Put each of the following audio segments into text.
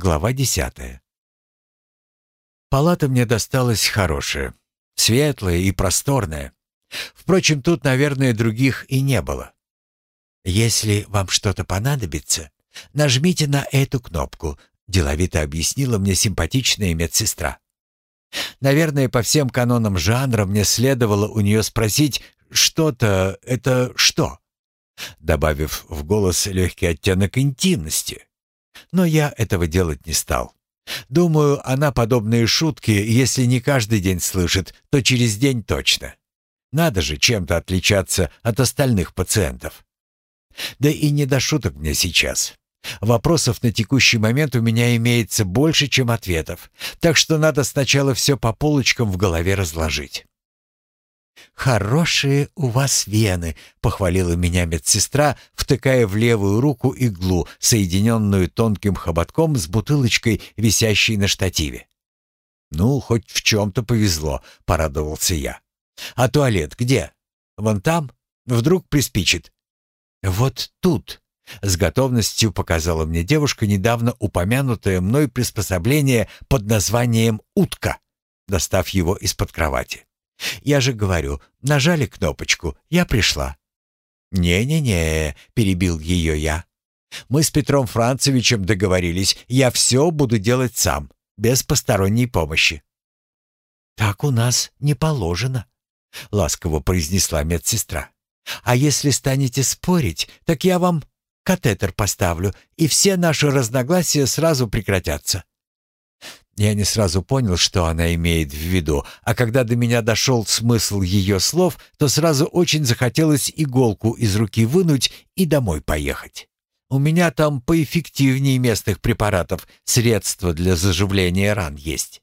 Глава десятая. Палата мне досталась хорошая, светлая и просторная. Впрочем, тут, наверное, других и не было. «Если вам что-то понадобится, нажмите на эту кнопку», — деловито объяснила мне симпатичная медсестра. Наверное, по всем канонам жанра мне следовало у нее спросить «что-то — это что?», добавив в голос легкий оттенок интимности. Но я этого делать не стал. Думаю, она подобные шутки, если не каждый день слышит, то через день точно. Надо же чем-то отличаться от остальных пациентов. Да и не до шуток мне сейчас. Вопросов на текущий момент у меня имеется больше, чем ответов, так что надо сначала все по полочкам в голове разложить. «Хорошие у вас вены», — похвалила меня медсестра, втыкая в левую руку иглу, соединенную тонким хоботком с бутылочкой, висящей на штативе. «Ну, хоть в чем-то повезло», — порадовался я. «А туалет где? Вон там? Вдруг приспичит?» «Вот тут», — с готовностью показала мне девушка недавно упомянутое мной приспособление под названием «утка», достав его из-под кровати. «Я же говорю, нажали кнопочку, я пришла». «Не-не-не», — перебил ее я. «Мы с Петром Францевичем договорились, я все буду делать сам, без посторонней помощи». «Так у нас не положено», — ласково произнесла медсестра. «А если станете спорить, так я вам катетер поставлю, и все наши разногласия сразу прекратятся». Я не сразу понял, что она имеет в виду, а когда до меня дошел смысл ее слов, то сразу очень захотелось иголку из руки вынуть и домой поехать. У меня там поэффективнее местных препаратов средства для заживления ран есть.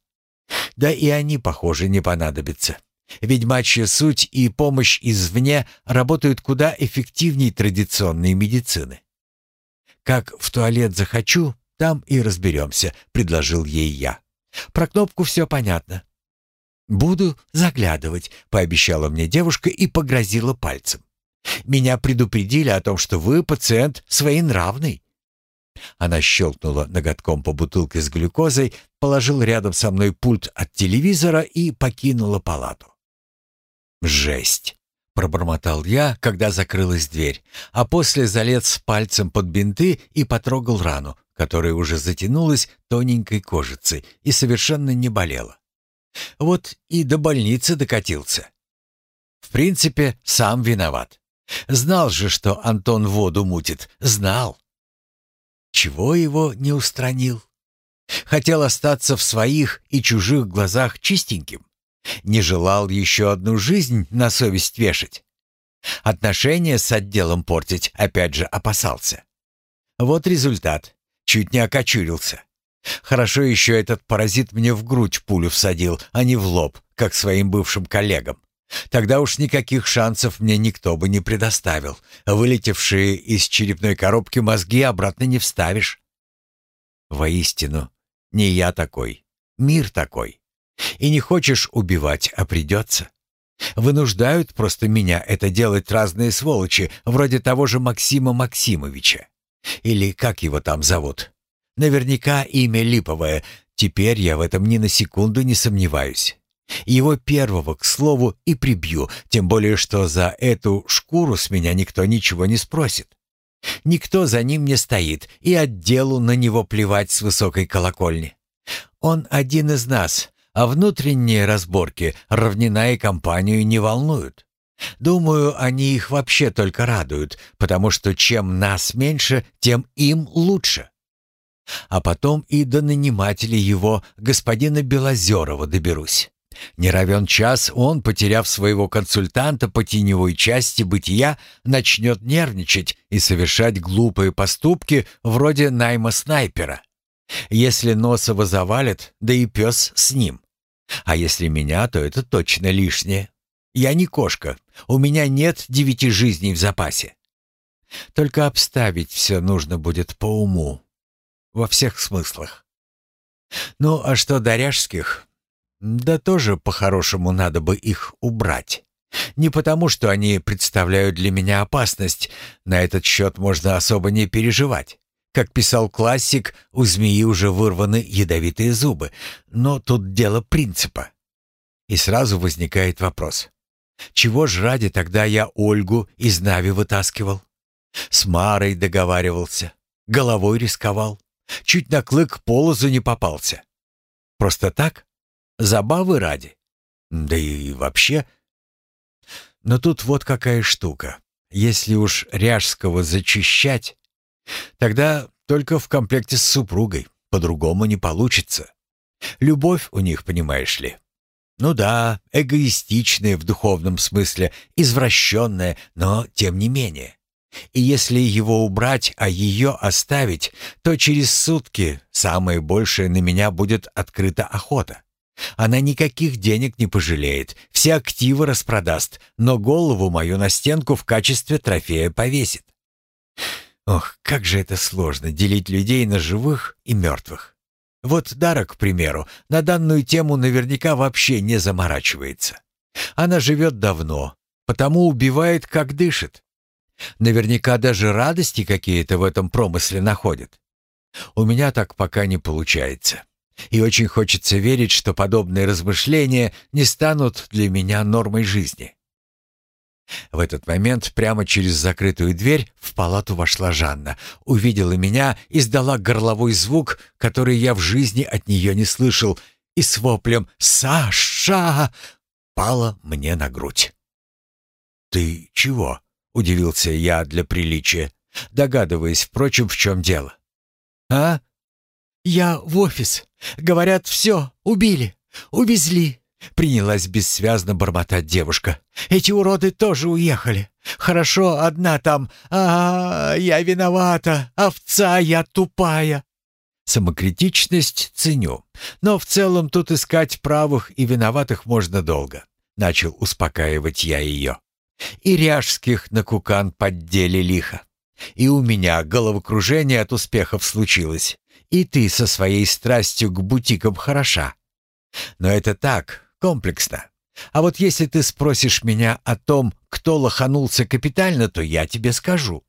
Да и они, похоже, не понадобятся. Ведьмачья суть и помощь извне работают куда эффективнее традиционной медицины. «Как в туалет захочу, там и разберемся», — предложил ей я. Про кнопку все понятно». «Буду заглядывать», — пообещала мне девушка и погрозила пальцем. «Меня предупредили о том, что вы пациент своенравный». Она щелкнула ноготком по бутылке с глюкозой, положила рядом со мной пульт от телевизора и покинула палату. «Жесть!» — пробормотал я, когда закрылась дверь, а после залез пальцем под бинты и потрогал рану, которая уже затянулась тоненькой кожицей и совершенно не болела. Вот и до больницы докатился. В принципе, сам виноват. Знал же, что Антон воду мутит. Знал. Чего его не устранил? Хотел остаться в своих и чужих глазах чистеньким. Не желал еще одну жизнь на совесть вешать. Отношения с отделом портить опять же опасался. Вот результат. Чуть не окочурился. Хорошо еще этот паразит мне в грудь пулю всадил, а не в лоб, как своим бывшим коллегам. Тогда уж никаких шансов мне никто бы не предоставил. Вылетевшие из черепной коробки мозги обратно не вставишь. Воистину, не я такой, мир такой. И не хочешь убивать, а придется. Вынуждают просто меня это делать разные сволочи, вроде того же Максима Максимовича. Или как его там зовут? Наверняка имя липовое. Теперь я в этом ни на секунду не сомневаюсь. Его первого, к слову, и прибью, тем более что за эту шкуру с меня никто ничего не спросит. Никто за ним не стоит, и отделу на него плевать с высокой колокольни. Он один из нас, а внутренние разборки равнина и компанию не волнуют. Думаю, они их вообще только радуют, потому что чем нас меньше, тем им лучше. А потом и до нанимателя его, господина Белозерова, доберусь. Не равен час он, потеряв своего консультанта по теневой части бытия, начнет нервничать и совершать глупые поступки вроде найма снайпера. Если Носова завалит, да и пес с ним. А если меня, то это точно лишнее. Я не кошка. У меня нет девяти жизней в запасе. Только обставить все нужно будет по уму. Во всех смыслах. Ну, а что до ряжских? Да тоже по-хорошему надо бы их убрать. Не потому, что они представляют для меня опасность. На этот счет можно особо не переживать. Как писал классик, у змеи уже вырваны ядовитые зубы, но тут дело принципа. И сразу возникает вопрос. Чего ж ради тогда я Ольгу из Нави вытаскивал? С Марой договаривался, головой рисковал, чуть на клык полозу не попался. Просто так? Забавы ради? Да и вообще... Но тут вот какая штука. Если уж Ряжского зачищать, Тогда только в комплекте с супругой, по-другому не получится. Любовь у них, понимаешь ли. Ну да, эгоистичная в духовном смысле, извращенная, но тем не менее. И если его убрать, а ее оставить, то через сутки самое большее на меня будет открыта охота. Она никаких денег не пожалеет, все активы распродаст, но голову мою на стенку в качестве трофея повесит. Ох, как же это сложно делить людей на живых и мертвых. Вот Дара, к примеру, на данную тему наверняка вообще не заморачивается. Она живет давно, потому убивает, как дышит. Наверняка даже радости какие-то в этом промысле находит. У меня так пока не получается. И очень хочется верить, что подобные размышления не станут для меня нормой жизни. В этот момент прямо через закрытую дверь в палату вошла Жанна, увидела меня, издала горловой звук, который я в жизни от нее не слышал, и с воплем «Саша!» пала мне на грудь. «Ты чего?» — удивился я для приличия, догадываясь, впрочем, в чем дело. «А? Я в офис. Говорят, все, убили, увезли. Принялась бессвязно бормотать девушка. «Эти уроды тоже уехали. Хорошо, одна там. А, -а, -а я виновата. Овца я тупая». Самокритичность ценю, но в целом тут искать правых и виноватых можно долго. Начал успокаивать я ее. И ряжских на кукан поддели лихо. И у меня головокружение от успехов случилось. И ты со своей страстью к бутикам хороша. Но это так, комплексно. А вот если ты спросишь меня о том, кто лоханулся капитально, то я тебе скажу».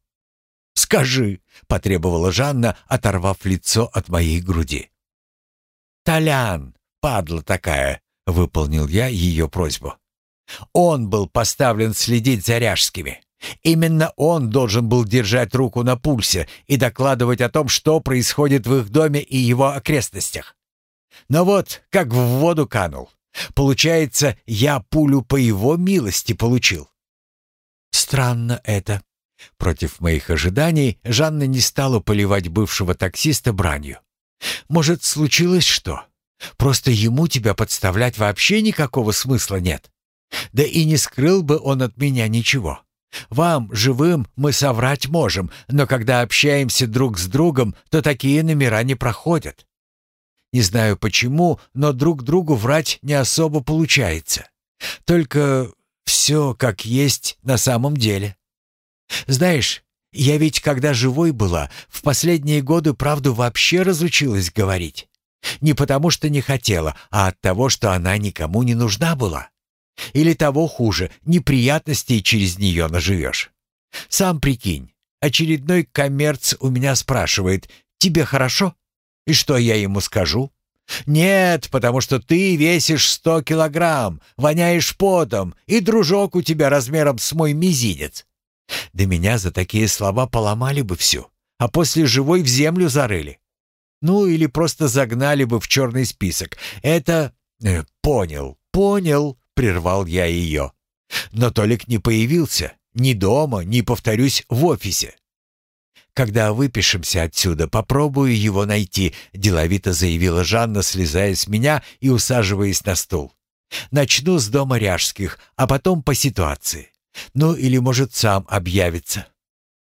«Скажи», — потребовала Жанна, оторвав лицо от моей груди. «Толян, падла такая», — выполнил я ее просьбу. «Он был поставлен следить за ряжскими. Именно он должен был держать руку на пульсе и докладывать о том, что происходит в их доме и его окрестностях. Но вот как в воду канул. Получается, я пулю по его милости получил. Странно это. Против моих ожиданий Жанна не стала поливать бывшего таксиста бранью. Может, случилось что? Просто ему тебя подставлять вообще никакого смысла нет. Да и не скрыл бы он от меня ничего. Вам, живым, мы соврать можем, но когда общаемся друг с другом, то такие номера не проходят. Не знаю почему, но друг другу врать не особо получается. Только все как есть на самом деле. Знаешь, я ведь, когда живой была, в последние годы правду вообще разучилась говорить. Не потому что не хотела, а от того, что она никому не нужна была. Или того хуже, неприятностей через нее наживешь. Сам прикинь, очередной коммерц у меня спрашивает, «Тебе хорошо?» И что я ему скажу? Нет, потому что ты весишь сто килограмм, воняешь потом, и дружок у тебя размером с мой мизинец. Да меня за такие слова поломали бы всю, а после живой в землю зарыли. Ну или просто загнали бы в черный список. Это... Э, понял, понял, прервал я ее. Но Толик не появился ни дома, ни, повторюсь, в офисе. «Когда выпишемся отсюда, попробую его найти», — деловито заявила Жанна, слезая с меня и усаживаясь на стул. «Начну с дома Ряжских, а потом по ситуации. Ну, или, может, сам объявится.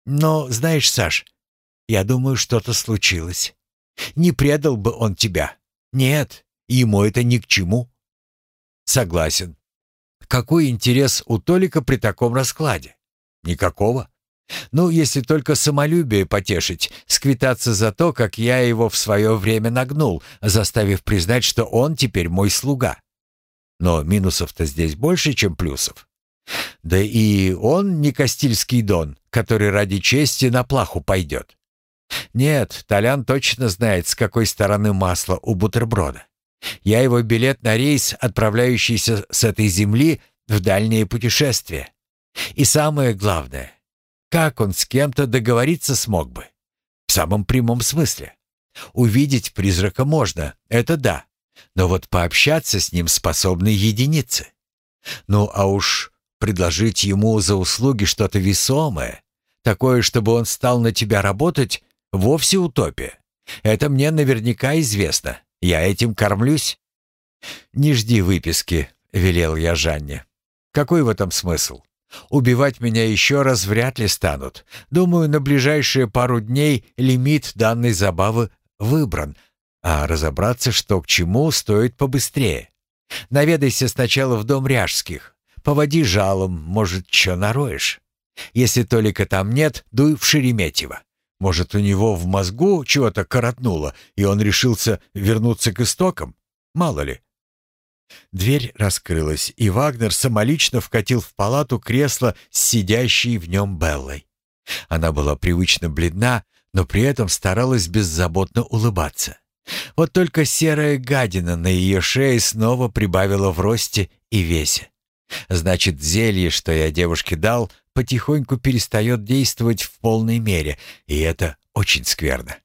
Но, знаешь, Саш, я думаю, что-то случилось. Не предал бы он тебя. Нет, ему это ни к чему». «Согласен. Какой интерес у Толика при таком раскладе? Никакого. Ну, если только самолюбие потешить, сквитаться за то, как я его в свое время нагнул, заставив признать, что он теперь мой слуга. Но минусов-то здесь больше, чем плюсов. Да и он не Кастильский дон, который ради чести на плаху пойдет. Нет, Толян точно знает, с какой стороны масло у бутерброда. Я его билет на рейс, отправляющийся с этой земли в дальнее путешествие. И самое главное, как он с кем-то договориться смог бы? В самом прямом смысле. Увидеть призрака можно, это да. Но вот пообщаться с ним способны единицы. Ну а уж предложить ему за услуги что-то весомое, такое, чтобы он стал на тебя работать, вовсе утопия. Это мне наверняка известно. Я этим кормлюсь. «Не жди выписки», — велел я Жанне. «Какой в этом смысл? Убивать меня еще раз вряд ли станут. Думаю, на ближайшие пару дней лимит данной забавы выбран, а разобраться, что к чему, стоит побыстрее. Наведайся сначала в дом Ряжских. Поводи жалом, может, что нароешь. Если Толика там нет, дуй в Шереметьево. Может, у него в мозгу чего-то коротнуло, и он решился вернуться к истокам? Мало ли. Дверь раскрылась, и Вагнер самолично вкатил в палату кресло с сидящей в нем Беллой. Она была привычно бледна, но при этом старалась беззаботно улыбаться. Вот только серая гадина на ее шее снова прибавила в росте и весе. Значит, зелье, что я девушке дал, потихоньку перестает действовать в полной мере, и это очень скверно.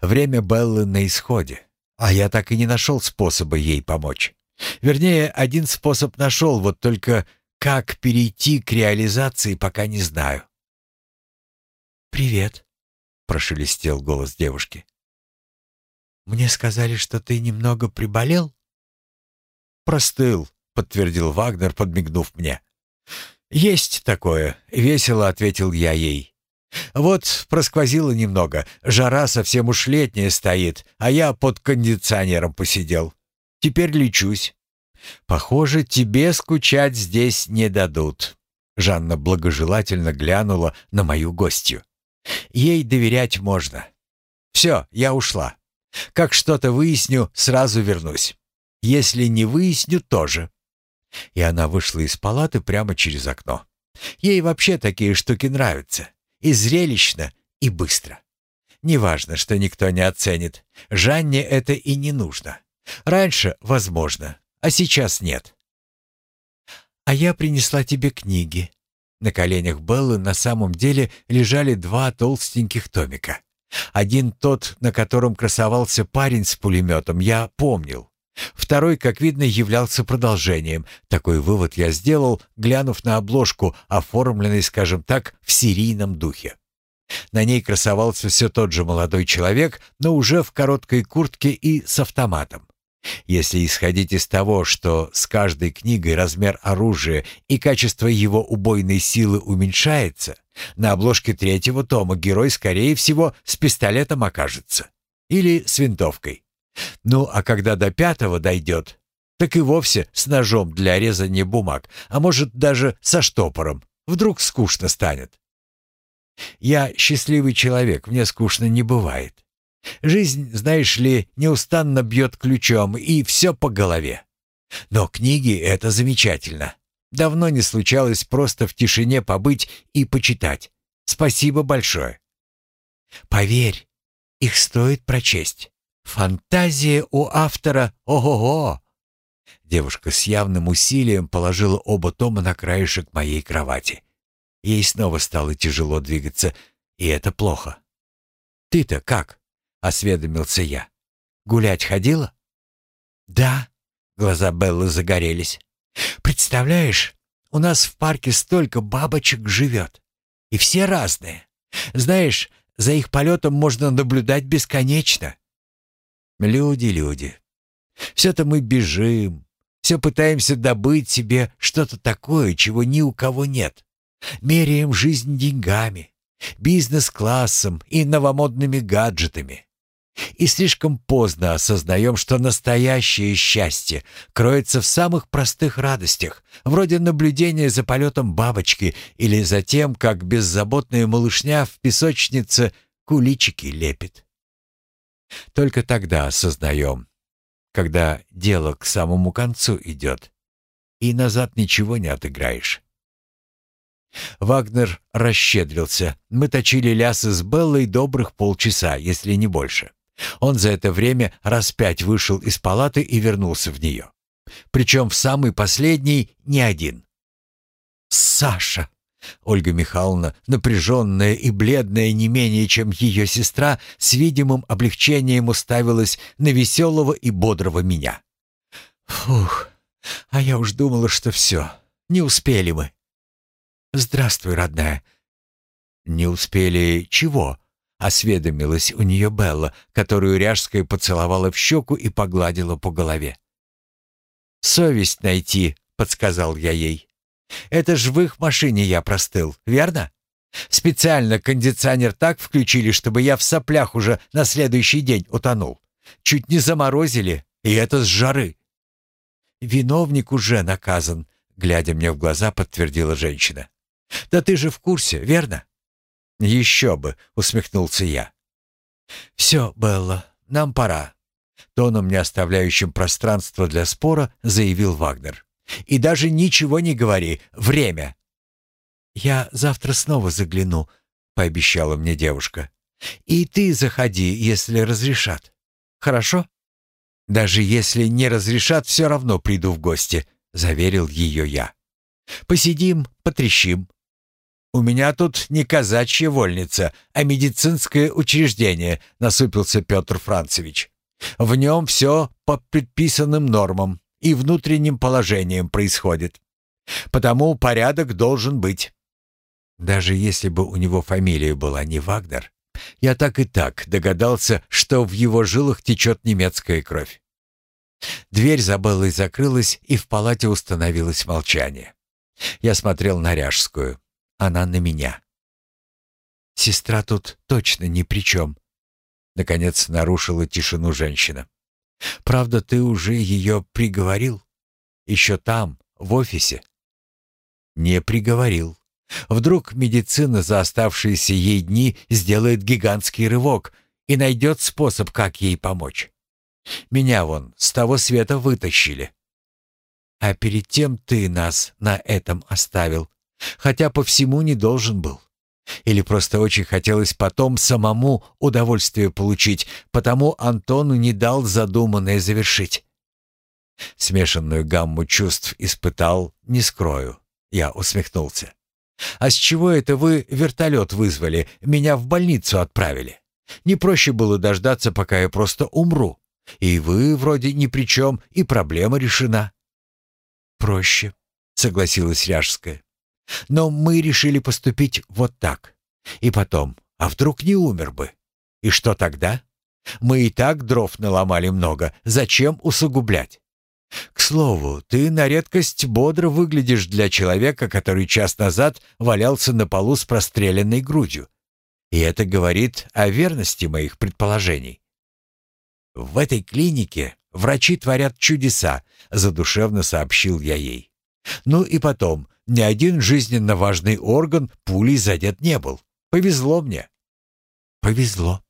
Время Беллы на исходе, а я так и не нашел способа ей помочь. Вернее, один способ нашел, вот только как перейти к реализации, пока не знаю. «Привет», — прошелестел голос девушки. «Мне сказали, что ты немного приболел?» «Простыл», — подтвердил Вагнер, подмигнув мне. «Есть такое», — весело ответил я ей. «Вот просквозило немного, жара совсем уж летняя стоит, а я под кондиционером посидел. Теперь лечусь». «Похоже, тебе скучать здесь не дадут», — Жанна благожелательно глянула на мою гостью. «Ей доверять можно. Все, я ушла. Как что-то выясню, сразу вернусь. Если не выясню, тоже». И она вышла из палаты прямо через окно. Ей вообще такие штуки нравятся. И зрелищно, и быстро. Неважно, что никто не оценит. Жанне это и не нужно. Раньше, возможно, а сейчас нет. «А я принесла тебе книги». На коленях Беллы на самом деле лежали два толстеньких томика. Один тот, на котором красовался парень с пулеметом, я помнил. Второй, как видно, являлся продолжением. Такой вывод я сделал, глянув на обложку, оформленной, скажем так, в серийном духе. На ней красовался все тот же молодой человек, но уже в короткой куртке и с автоматом. Если исходить из того, что с каждой книгой размер оружия и качество его убойной силы уменьшается, на обложке третьего тома герой, скорее всего, с пистолетом окажется. Или с винтовкой. Ну, а когда до пятого дойдет, так и вовсе с ножом для резания бумаг, а может даже со штопором. Вдруг скучно станет. Я счастливый человек, мне скучно не бывает. Жизнь, знаешь ли, неустанно бьет ключом, и все по голове. Но книги — это замечательно. Давно не случалось просто в тишине побыть и почитать. Спасибо большое. Поверь, их стоит прочесть. Фантазия у автора ого-го. Девушка с явным усилием положила оба тома на краешек моей кровати. Ей снова стало тяжело двигаться, и это плохо. «Ты-то как?» — осведомился я. «Гулять ходила?» «Да», — глаза Беллы загорелись. «Представляешь, у нас в парке столько бабочек живет. И все разные. Знаешь, за их полетом можно наблюдать бесконечно. Люди, люди. Все-то мы бежим, все пытаемся добыть себе что-то такое, чего ни у кого нет. Меряем жизнь деньгами, бизнес-классом и новомодными гаджетами. И слишком поздно осознаем, что настоящее счастье кроется в самых простых радостях, вроде наблюдения за полетом бабочки или за тем, как беззаботная малышня в песочнице куличики лепит. Только тогда осознаем, когда дело к самому концу идет, и назад ничего не отыграешь. Вагнер расщедрился. Мы точили лясы с Беллой добрых полчаса, если не больше. Он за это время раз пять вышел из палаты и вернулся в нее. Причем в самый последний не один. «Саша!» Ольга Михайловна, напряженная и бледная не менее, чем ее сестра, с видимым облегчением уставилась на веселого и бодрого меня. «Фух, а я уж думала, что все, не успели мы». «Здравствуй, родная». «Не успели чего?» — осведомилась у нее Белла, которую Ряжская поцеловала в щеку и погладила по голове. «Совесть найти», — подсказал я ей. «Это ж в их машине я простыл, верно? Специально кондиционер так включили, чтобы я в соплях уже на следующий день утонул. Чуть не заморозили, и это с жары». «Виновник уже наказан», — глядя мне в глаза, подтвердила женщина. «Да ты же в курсе, верно?» «Еще бы», — усмехнулся я. «Все, Белла, нам пора», — тоном, не оставляющим пространства для спора, заявил Вагнер. «И даже ничего не говори. Время!» «Я завтра снова загляну», — пообещала мне девушка. «И ты заходи, если разрешат. Хорошо?» «Даже если не разрешат, все равно приду в гости», — заверил ее я. «Посидим, потрещим. «У меня тут не казачья вольница, а медицинское учреждение», — насупился Петр Францевич. «В нем все по предписанным нормам и внутренним положениям происходит. Потому порядок должен быть». Даже если бы у него фамилия была не Вагнер, я так и так догадался, что в его жилах течет немецкая кровь. Дверь за Беллой закрылась, и в палате установилось молчание. Я смотрел на Ряжскую она на меня. «Сестра тут точно ни при чем», — наконец нарушила тишину женщина. «Правда, ты уже ее приговорил? Еще там, в офисе?» «Не приговорил. Вдруг медицина за оставшиеся ей дни сделает гигантский рывок и найдет способ, как ей помочь. Меня вон с того света вытащили. А перед тем ты нас на этом оставил хотя по всему не должен был. Или просто очень хотелось потом самому удовольствие получить, потому Антону не дал задуманное завершить. Смешанную гамму чувств испытал, не скрою. Я усмехнулся. «А с чего это вы вертолет вызвали, меня в больницу отправили? Не проще было дождаться, пока я просто умру. И вы вроде ни при чем, и проблема решена». «Проще», — согласилась Ряжская. Но мы решили поступить вот так. И потом, а вдруг не умер бы? И что тогда? Мы и так дров наломали много, зачем усугублять? К слову, ты на редкость бодро выглядишь для человека, который час назад валялся на полу с простреленной грудью. И это говорит о верности моих предположений. В этой клинике врачи творят чудеса, задушевно сообщил я ей. Ну и потом, ни один жизненно важный орган пулей задет не был. Повезло мне. Повезло.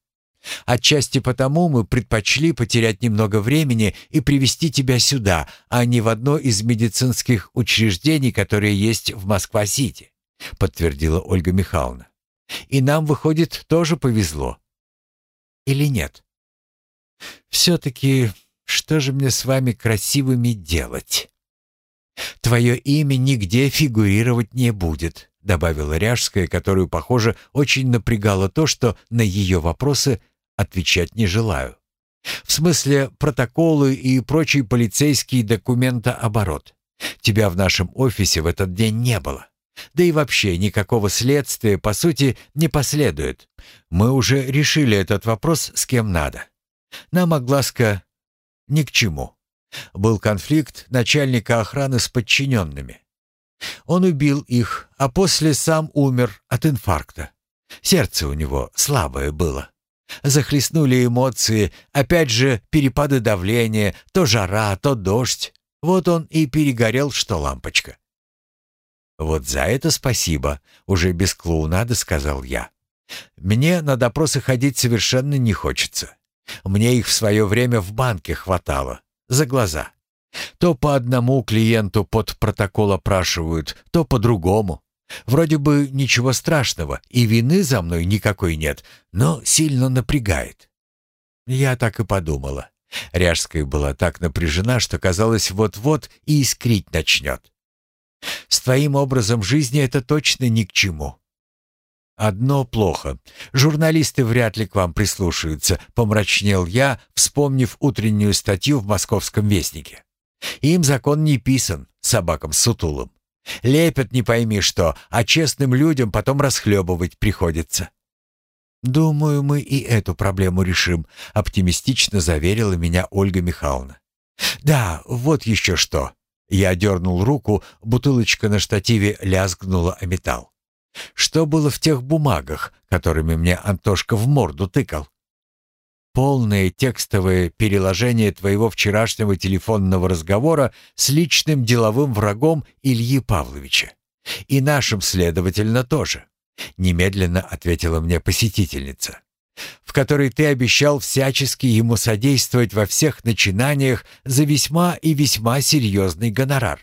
Отчасти потому мы предпочли потерять немного времени и привести тебя сюда, а не в одно из медицинских учреждений, которые есть в Москва-Сити, подтвердила Ольга Михайловна. И нам, выходит, тоже повезло. Или нет? Все-таки что же мне с вами красивыми делать? «Твое имя нигде фигурировать не будет», — добавила Ряжская, которую, похоже, очень напрягало то, что на ее вопросы отвечать не желаю. «В смысле протоколы и прочий полицейский документооборот. Тебя в нашем офисе в этот день не было. Да и вообще никакого следствия, по сути, не последует. Мы уже решили этот вопрос с кем надо. Нам огласка ни к чему». Был конфликт начальника охраны с подчиненными. Он убил их, а после сам умер от инфаркта. Сердце у него слабое было. Захлестнули эмоции, опять же перепады давления, то жара, то дождь. Вот он и перегорел, что лампочка. «Вот за это спасибо», — уже без клоунады сказал я. «Мне на допросы ходить совершенно не хочется. Мне их в свое время в банке хватало за глаза. То по одному клиенту под протокол опрашивают, то по другому. Вроде бы ничего страшного, и вины за мной никакой нет, но сильно напрягает. Я так и подумала. Ряжская была так напряжена, что казалось, вот-вот и искрить начнет. С твоим образом жизни это точно ни к чему. «Одно плохо. Журналисты вряд ли к вам прислушаются», — помрачнел я, вспомнив утреннюю статью в «Московском вестнике». «Им закон не писан, собакам сутулым. Лепят не пойми что, а честным людям потом расхлебывать приходится». «Думаю, мы и эту проблему решим», — оптимистично заверила меня Ольга Михайловна. «Да, вот еще что». Я дернул руку, бутылочка на штативе лязгнула о металл. Что было в тех бумагах, которыми мне Антошка в морду тыкал? Полное текстовое переложение твоего вчерашнего телефонного разговора с личным деловым врагом Ильи Павловича. И нашим, следовательно, тоже. Немедленно ответила мне посетительница в которой ты обещал всячески ему содействовать во всех начинаниях за весьма и весьма серьезный гонорар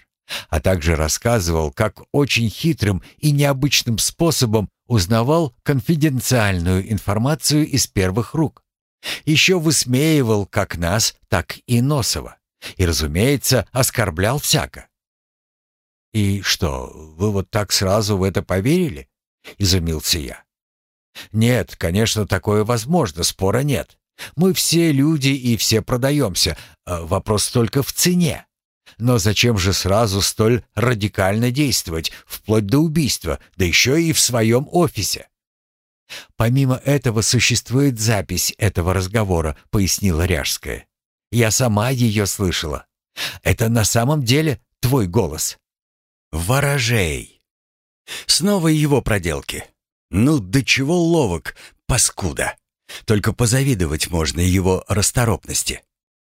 а также рассказывал, как очень хитрым и необычным способом узнавал конфиденциальную информацию из первых рук. Еще высмеивал как нас, так и Носова. И, разумеется, оскорблял всяко. «И что, вы вот так сразу в это поверили?» — изумился я. «Нет, конечно, такое возможно, спора нет. Мы все люди и все продаемся. А вопрос только в цене. Но зачем же сразу столь радикально действовать, вплоть до убийства, да еще и в своем офисе? «Помимо этого существует запись этого разговора», — пояснила Ряжская. «Я сама ее слышала. Это на самом деле твой голос». «Ворожей!» Снова его проделки. Ну, до чего ловок, паскуда. Только позавидовать можно его расторопности.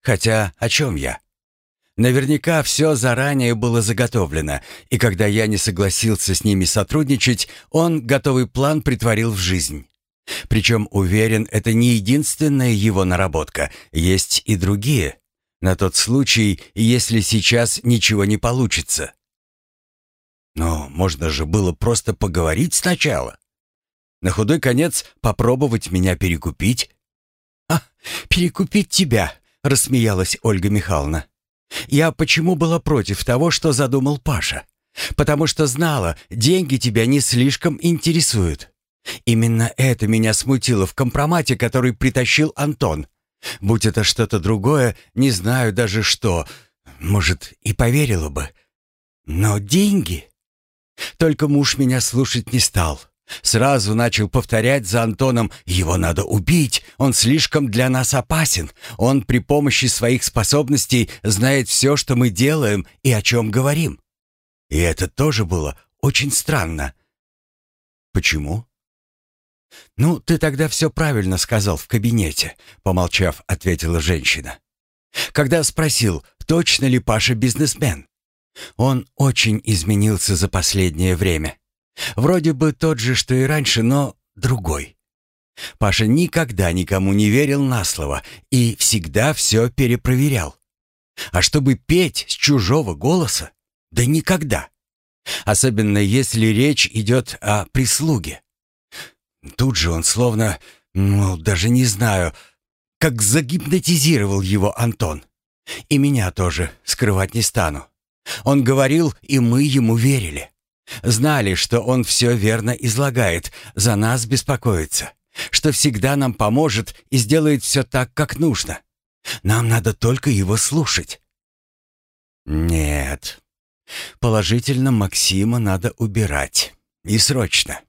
Хотя о чем я? Наверняка все заранее было заготовлено, и когда я не согласился с ними сотрудничать, он готовый план притворил в жизнь. Причем, уверен, это не единственная его наработка, есть и другие. На тот случай, если сейчас ничего не получится. Но можно же было просто поговорить сначала. На худой конец попробовать меня перекупить. «А, перекупить тебя!» — рассмеялась Ольга Михайловна. Я почему была против того, что задумал Паша? Потому что знала, деньги тебя не слишком интересуют. Именно это меня смутило в компромате, который притащил Антон. Будь это что-то другое, не знаю даже что, может, и поверила бы. Но деньги... Только муж меня слушать не стал. Сразу начал повторять за Антоном «Его надо убить, он слишком для нас опасен, он при помощи своих способностей знает все, что мы делаем и о чем говорим». И это тоже было очень странно. «Почему?» «Ну, ты тогда все правильно сказал в кабинете», — помолчав, ответила женщина. «Когда спросил, точно ли Паша бизнесмен. Он очень изменился за последнее время». Вроде бы тот же, что и раньше, но другой. Паша никогда никому не верил на слово и всегда все перепроверял. А чтобы петь с чужого голоса? Да никогда. Особенно если речь идет о прислуге. Тут же он словно, ну, даже не знаю, как загипнотизировал его Антон. И меня тоже, скрывать не стану. Он говорил, и мы ему верили. Знали, что он все верно излагает, за нас беспокоится, что всегда нам поможет и сделает все так, как нужно. Нам надо только его слушать. Нет. Положительно Максима надо убирать. И срочно.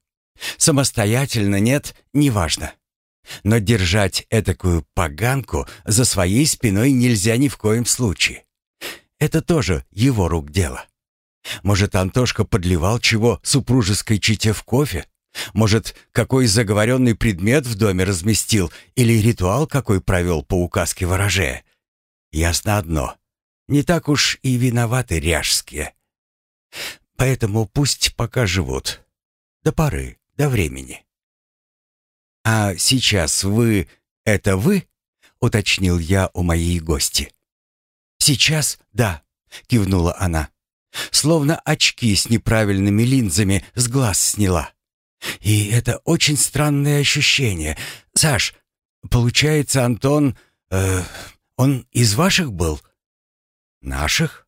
Самостоятельно нет, неважно. Но держать этакую поганку за своей спиной нельзя ни в коем случае. Это тоже его рук дело. Может, Антошка подливал чего супружеской чите в кофе? Может, какой заговоренный предмет в доме разместил или ритуал какой провел по указке ворожея? Ясно одно. Не так уж и виноваты ряжские. Поэтому пусть пока живут. До поры, до времени. «А сейчас вы... это вы?» — уточнил я у моей гости. «Сейчас, да», — кивнула она. Словно очки с неправильными линзами с глаз сняла. И это очень странное ощущение. Саш, получается, Антон... Э, он из ваших был? Наших?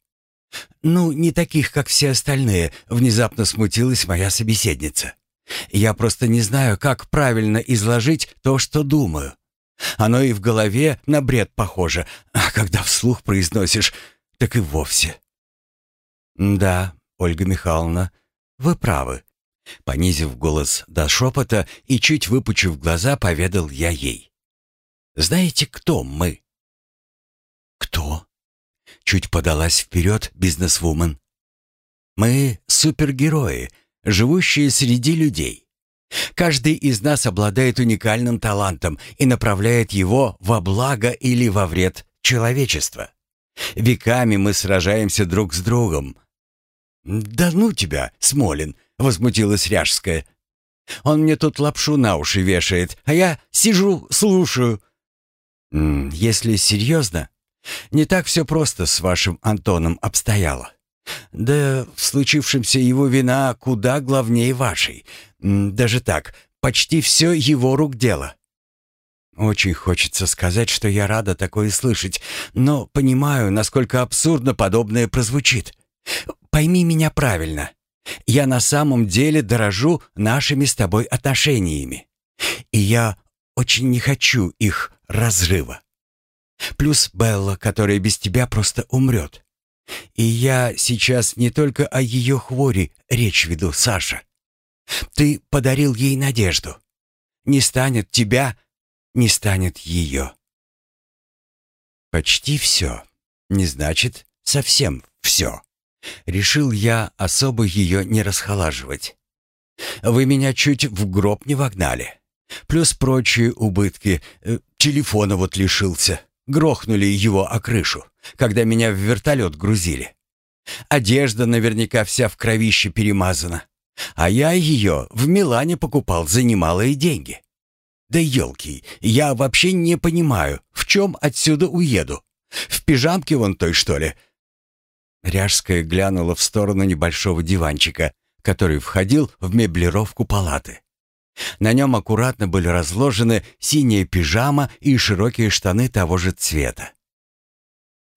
Ну, не таких, как все остальные, внезапно смутилась моя собеседница. Я просто не знаю, как правильно изложить то, что думаю. Оно и в голове на бред похоже, а когда вслух произносишь, так и вовсе. Да, Ольга Михайловна, вы правы. Понизив голос до шепота и чуть выпучив глаза, поведал я ей. Знаете, кто мы? Кто? Чуть подалась вперед бизнесвумен. Мы супергерои, живущие среди людей. Каждый из нас обладает уникальным талантом и направляет его во благо или во вред человечества. Веками мы сражаемся друг с другом. «Да ну тебя, Смолин!» — возмутилась Ряжская. «Он мне тут лапшу на уши вешает, а я сижу, слушаю». «Если серьезно, не так все просто с вашим Антоном обстояло. Да в случившемся его вина куда главнее вашей. Даже так, почти все его рук дело. Очень хочется сказать, что я рада такое слышать, но понимаю, насколько абсурдно подобное прозвучит. Пойми меня правильно. Я на самом деле дорожу нашими с тобой отношениями. И я очень не хочу их разрыва. Плюс Белла, которая без тебя просто умрет. И я сейчас не только о ее хвори речь веду, Саша. Ты подарил ей надежду. Не станет тебя, не станет ее. Почти все. Не значит совсем все. Решил я особо ее не расхолаживать. Вы меня чуть в гроб не вогнали. Плюс прочие убытки. Э, телефона вот лишился. Грохнули его о крышу, когда меня в вертолет грузили. Одежда наверняка вся в кровище перемазана. А я ее в Милане покупал за немалые деньги. Да елки, я вообще не понимаю, в чем отсюда уеду. В пижамке вон той, что ли?» Ряжская глянула в сторону небольшого диванчика, который входил в меблировку палаты. На нем аккуратно были разложены синяя пижама и широкие штаны того же цвета.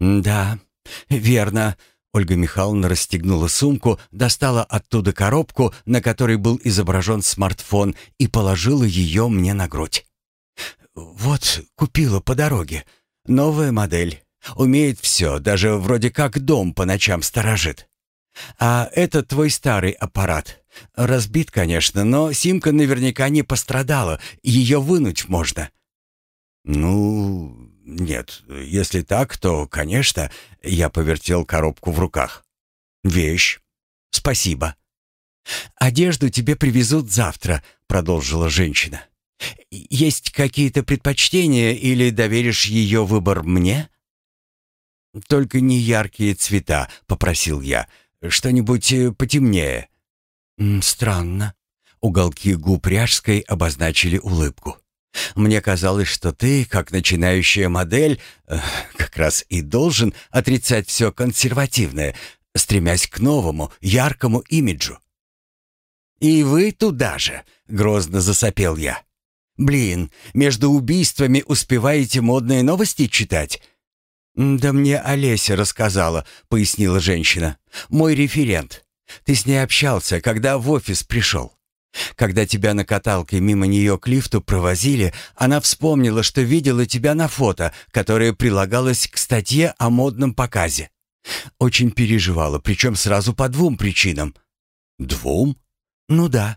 «Да, верно». Ольга Михайловна расстегнула сумку, достала оттуда коробку, на которой был изображен смартфон, и положила ее мне на грудь. «Вот, купила по дороге. Новая модель. Умеет все, даже вроде как дом по ночам сторожит. А это твой старый аппарат. Разбит, конечно, но симка наверняка не пострадала. Ее вынуть можно. Ну, нет, если так, то, конечно, я повертел коробку в руках. Вещь. Спасибо. Одежду тебе привезут завтра, продолжила женщина. Есть какие-то предпочтения или доверишь ее выбор мне? Только не яркие цвета, попросил я. Что-нибудь э, потемнее. «Странно». Уголки губ Ряжской обозначили улыбку. «Мне казалось, что ты, как начинающая модель, э, как раз и должен отрицать все консервативное, стремясь к новому, яркому имиджу». «И вы туда же», — грозно засопел я. «Блин, между убийствами успеваете модные новости читать?» «Да мне Олеся рассказала», — пояснила женщина. «Мой референт. Ты с ней общался, когда в офис пришел. Когда тебя на каталке мимо нее к лифту провозили, она вспомнила, что видела тебя на фото, которое прилагалось к статье о модном показе. Очень переживала, причем сразу по двум причинам. Двум? Ну да.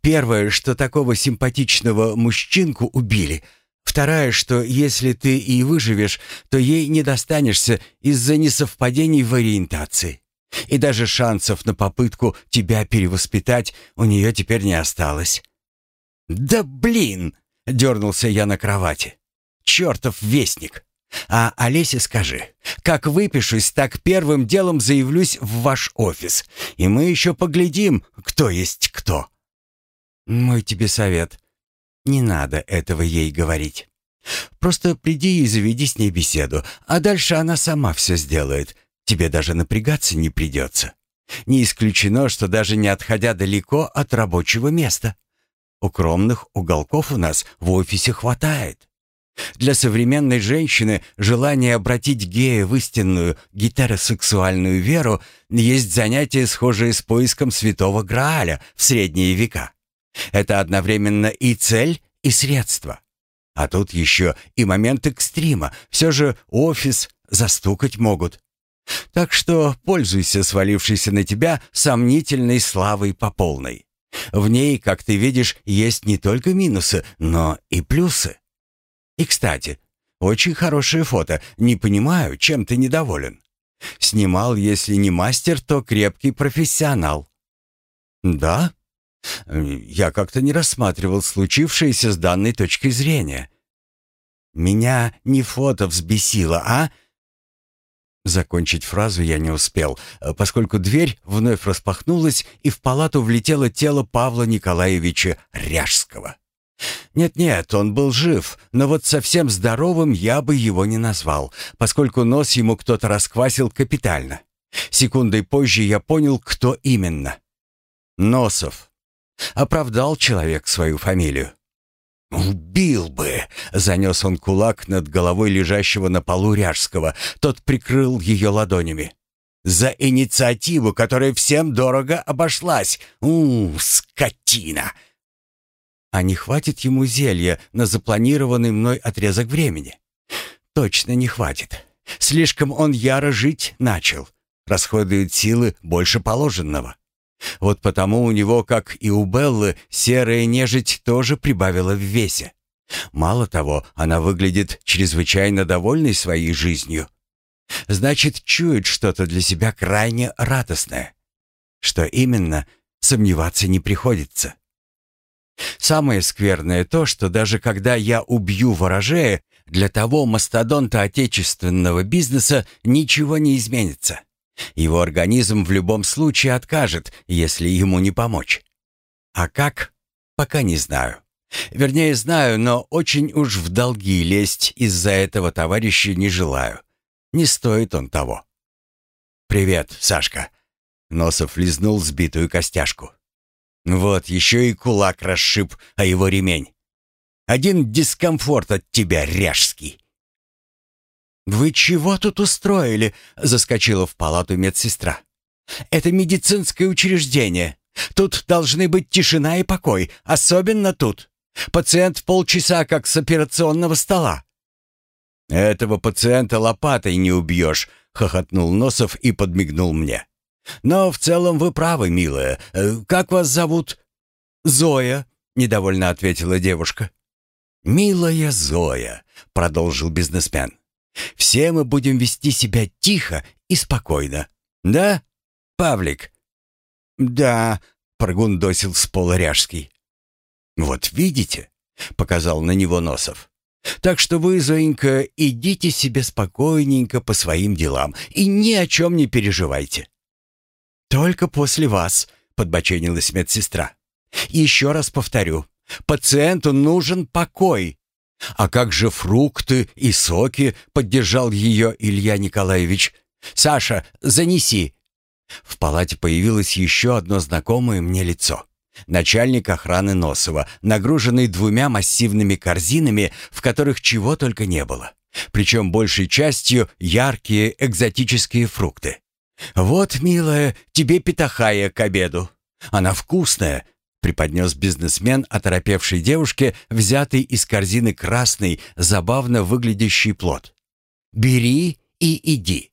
Первое, что такого симпатичного мужчинку убили. Вторая, что если ты и выживешь, то ей не достанешься из-за несовпадений в ориентации. И даже шансов на попытку тебя перевоспитать у нее теперь не осталось. «Да блин!» — дернулся я на кровати. «Чертов вестник! А Олесе скажи, как выпишусь, так первым делом заявлюсь в ваш офис, и мы еще поглядим, кто есть кто». «Мой тебе совет. Не надо этого ей говорить. Просто приди и заведи с ней беседу, а дальше она сама все сделает, Тебе даже напрягаться не придется. Не исключено, что даже не отходя далеко от рабочего места. Укромных уголков у нас в офисе хватает. Для современной женщины желание обратить гея в истинную гетеросексуальную веру есть занятие, схожее с поиском святого Грааля в средние века. Это одновременно и цель, и средство. А тут еще и момент экстрима. Все же офис застукать могут. Так что пользуйся свалившейся на тебя сомнительной славой по полной. В ней, как ты видишь, есть не только минусы, но и плюсы. И, кстати, очень хорошее фото. Не понимаю, чем ты недоволен. Снимал, если не мастер, то крепкий профессионал. Да? Я как-то не рассматривал случившееся с данной точки зрения. Меня не фото взбесило, а? Закончить фразу я не успел, поскольку дверь вновь распахнулась, и в палату влетело тело Павла Николаевича Ряжского. Нет-нет, он был жив, но вот совсем здоровым я бы его не назвал, поскольку нос ему кто-то расквасил капитально. Секундой позже я понял, кто именно. Носов. Оправдал человек свою фамилию. «Убил бы!» — занес он кулак над головой лежащего на полу Ряжского. Тот прикрыл ее ладонями. «За инициативу, которая всем дорого обошлась! У, скотина!» А не хватит ему зелья на запланированный мной отрезок времени? Точно не хватит. Слишком он яро жить начал. Расходует силы больше положенного. Вот потому у него, как и у Беллы, серая нежить тоже прибавила в весе. Мало того, она выглядит чрезвычайно довольной своей жизнью. Значит, чует что-то для себя крайне радостное. Что именно, сомневаться не приходится. Самое скверное то, что даже когда я убью ворожея, для того мастодонта отечественного бизнеса ничего не изменится. Его организм в любом случае откажет, если ему не помочь. А как? Пока не знаю. Вернее, знаю, но очень уж в долги лезть из-за этого товарища не желаю. Не стоит он того. «Привет, Сашка». Носов лизнул сбитую костяшку. Вот, еще и кулак расшиб, а его ремень. Один дискомфорт от тебя, ряжский. «Вы чего тут устроили?» — заскочила в палату медсестра. «Это медицинское учреждение. Тут должны быть тишина и покой, особенно тут. Пациент полчаса как с операционного стола». «Этого пациента лопатой не убьешь», — хохотнул Носов и подмигнул мне. «Но в целом вы правы, милая. Э, как вас зовут?» «Зоя», — недовольно ответила девушка. «Милая Зоя», — продолжил бизнесмен. Все мы будем вести себя тихо и спокойно. Да, Павлик?» «Да», — прогундосил с пола Ряжский. «Вот видите?» — показал на него Носов. «Так что вы, Зоенька, идите себе спокойненько по своим делам и ни о чем не переживайте». «Только после вас», — подбоченилась медсестра. «Еще раз повторю, пациенту нужен покой, «А как же фрукты и соки?» — поддержал ее Илья Николаевич. «Саша, занеси!» В палате появилось еще одно знакомое мне лицо. Начальник охраны Носова, нагруженный двумя массивными корзинами, в которых чего только не было. Причем большей частью яркие экзотические фрукты. «Вот, милая, тебе питахая к обеду. Она вкусная, преподнес бизнесмен оторопевшей девушке взятый из корзины красный, забавно выглядящий плод. «Бери и иди».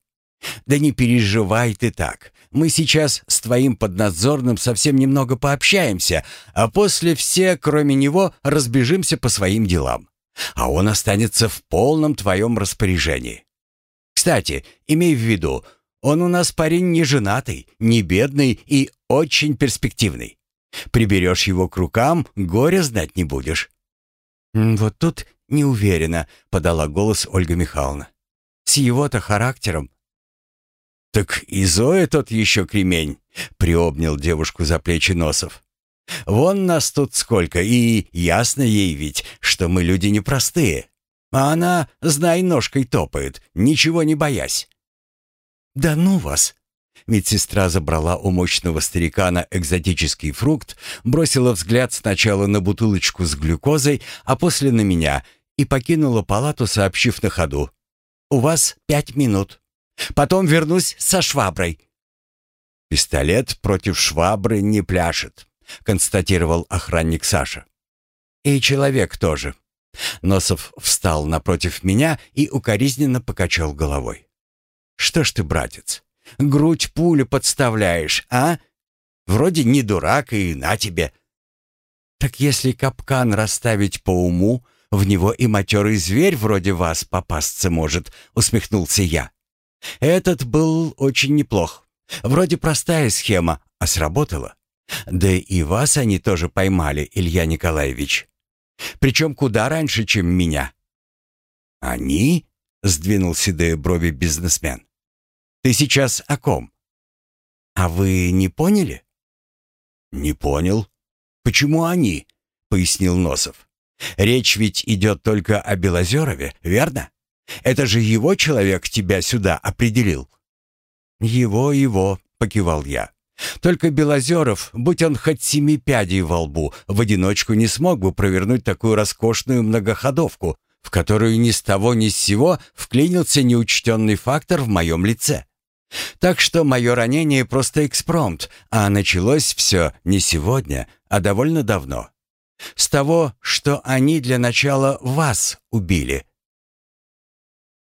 «Да не переживай ты так. Мы сейчас с твоим поднадзорным совсем немного пообщаемся, а после все, кроме него, разбежимся по своим делам. А он останется в полном твоем распоряжении. Кстати, имей в виду, он у нас парень не женатый, не бедный и очень перспективный. Приберешь его к рукам, горя знать не будешь». «Вот тут не уверена», — подала голос Ольга Михайловна. «С его-то характером». «Так и Зоя тот еще кремень», — приобнял девушку за плечи Носов. «Вон нас тут сколько, и ясно ей ведь, что мы люди непростые. А она, знай, ножкой топает, ничего не боясь». «Да ну вас! Медсестра забрала у мощного старикана экзотический фрукт, бросила взгляд сначала на бутылочку с глюкозой, а после на меня и покинула палату, сообщив на ходу. «У вас пять минут. Потом вернусь со шваброй». «Пистолет против швабры не пляшет», — констатировал охранник Саша. «И человек тоже». Носов встал напротив меня и укоризненно покачал головой. «Что ж ты, братец, грудь пули подставляешь, а? Вроде не дурак и на тебе». «Так если капкан расставить по уму, в него и матерый зверь вроде вас попасться может», — усмехнулся я. «Этот был очень неплох. Вроде простая схема, а сработала. Да и вас они тоже поймали, Илья Николаевич. Причем куда раньше, чем меня». «Они?» — сдвинул седые брови бизнесмен. «Ты сейчас о ком?» «А вы не поняли?» «Не понял. Почему они?» — пояснил Носов. «Речь ведь идет только о Белозерове, верно? Это же его человек тебя сюда определил». «Его, его», — покивал я. Только Белозеров, будь он хоть семи пядей во лбу, в одиночку не смог бы провернуть такую роскошную многоходовку, в которую ни с того ни с сего вклинился неучтенный фактор в моем лице. Так что мое ранение просто экспромт, а началось все не сегодня, а довольно давно. С того, что они для начала вас убили.